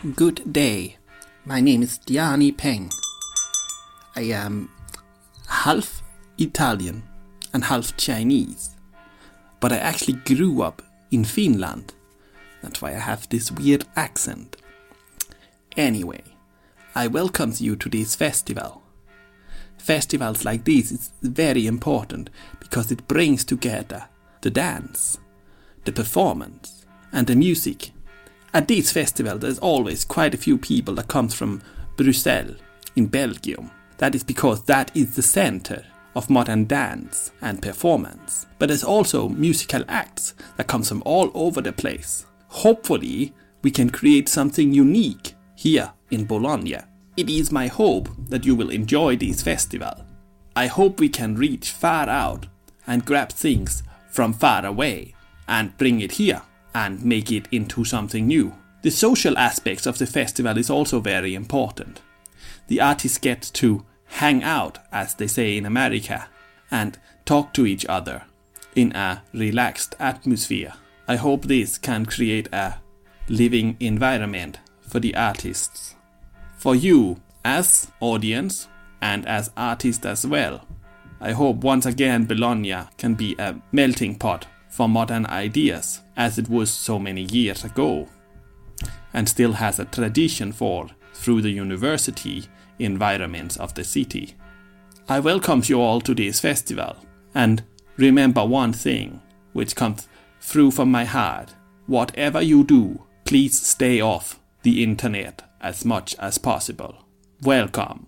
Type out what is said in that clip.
Good day. My name is Diani Peng. I am half Italian and half Chinese. But I actually grew up in Finland. That's why I have this weird accent. Anyway, I welcome you to this festival. Festivals like this is very important because it brings together the dance, the performance, and the music. At this festival, there's always quite a few people that comes from Brussels in Belgium. That is because that is the center of modern dance and performance. But there's also musical acts that comes from all over the place. Hopefully, we can create something unique here in Bologna. It is my hope that you will enjoy this festival. I hope we can reach far out and grab things from far away and bring it here and make it into something new. The social aspects of the festival is also very important. The artists get to hang out, as they say in America, and talk to each other in a relaxed atmosphere. I hope this can create a living environment for the artists. For you, as audience, and as artist as well. I hope once again Bologna can be a melting pot for modern ideas, as it was so many years ago, and still has a tradition for through the university environments of the city. I welcome you all to this festival, and remember one thing which comes through from my heart. Whatever you do, please stay off the internet as much as possible. Welcome.